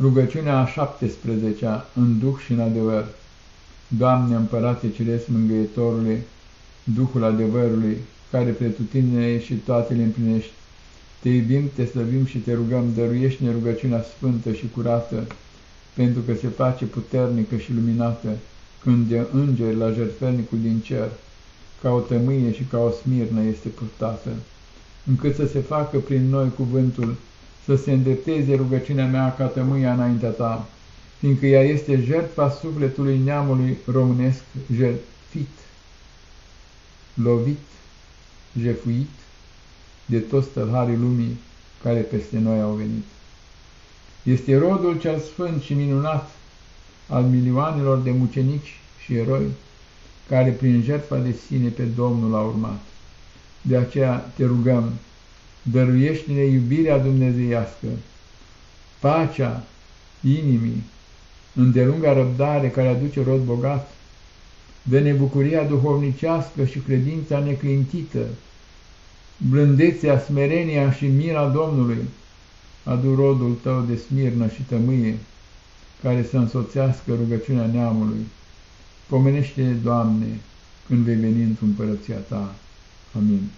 Rugăciunea a 17-a, în Duh și în adevăr. Doamne, Împărate Ceresc Mângâietorule, Duhul adevărului, care pretutindene și toate le împlinești, te iubim, te slăvim și te rugăm, dăruiește-ne rugăciunea sfântă și curată, pentru că se face puternică și luminată, când de îngeri la jertfelnicul din cer, ca o tămâie și ca o smirnă este purtată, încât să se facă prin noi cuvântul, să se îndrepteze rugăciunea mea ca tămâia înaintea ta, fiindcă ea este jertfa sufletului neamului românesc jertfit, lovit, jefuit de toți tălharii lumii care peste noi au venit. Este rodul cel sfânt și minunat al milioanelor de mucenici și eroi care prin jertfa de sine pe Domnul a urmat. De aceea te rugăm, dăruiește-ne iubirea dumnezeiască, pacea inimii, îndelunga răbdare care aduce rod bogat, dă-ne bucuria duhovnicească și credința neclintită, blândețea, smerenia și mira Domnului, adu rodul tău de smirnă și tămâie, care să însoțească rugăciunea neamului. Pomenește, Doamne, când vei veni într-un împărăția Ta. Amin.